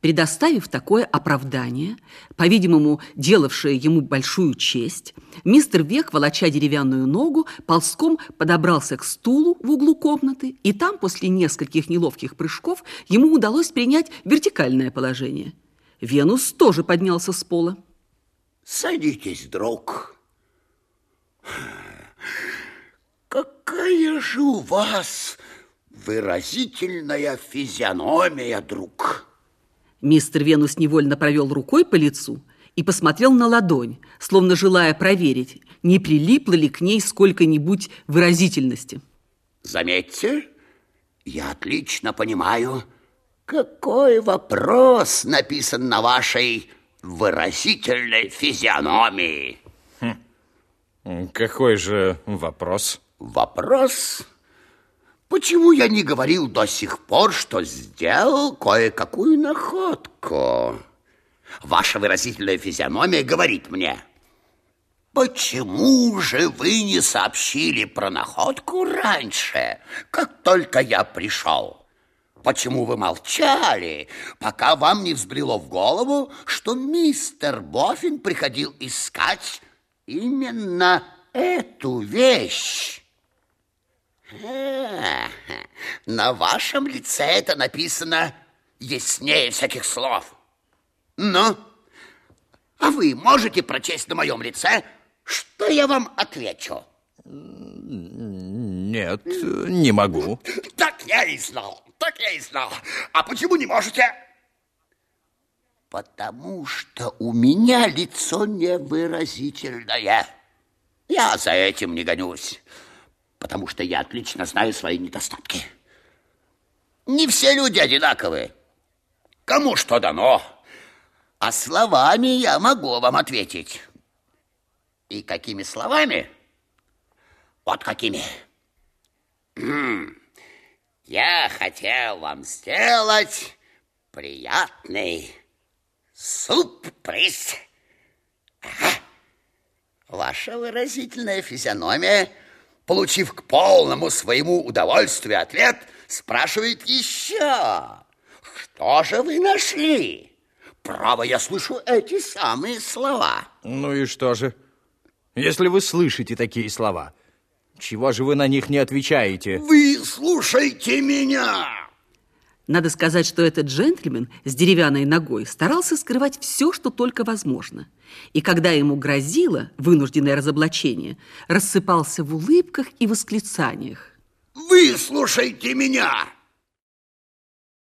Предоставив такое оправдание, по-видимому, делавшее ему большую честь, мистер Век, волоча деревянную ногу, ползком подобрался к стулу в углу комнаты, и там, после нескольких неловких прыжков, ему удалось принять вертикальное положение. Венус тоже поднялся с пола. Садитесь, друг. Какая же у вас выразительная физиономия, друг. Мистер Венус невольно провел рукой по лицу и посмотрел на ладонь, словно желая проверить, не прилипло ли к ней сколько-нибудь выразительности. Заметьте, я отлично понимаю, какой вопрос написан на вашей выразительной физиономии. Хм. Какой же вопрос? Вопрос Почему я не говорил до сих пор, что сделал кое-какую находку? Ваша выразительная физиономия говорит мне, почему же вы не сообщили про находку раньше, как только я пришел? Почему вы молчали, пока вам не взбрело в голову, что мистер Боффин приходил искать именно эту вещь? На вашем лице это написано яснее всяких слов. Ну, а вы можете прочесть на моем лице, что я вам отвечу? Нет, не могу. Так я и знал, так я и знал. А почему не можете? Потому что у меня лицо невыразительное. Я за этим не гонюсь потому что я отлично знаю свои недостатки. Не все люди одинаковые. Кому что дано. А словами я могу вам ответить. И какими словами? Вот какими. Я хотел вам сделать приятный сюрприз. Ваша выразительная физиономия – получив к полному своему удовольствию ответ, спрашивает еще, что же вы нашли? Право, я слышу эти самые слова. Ну и что же? Если вы слышите такие слова, чего же вы на них не отвечаете? Вы слушайте меня! Надо сказать, что этот джентльмен с деревянной ногой старался скрывать все, что только возможно. И когда ему грозило вынужденное разоблачение, рассыпался в улыбках и восклицаниях. Вы слушайте меня!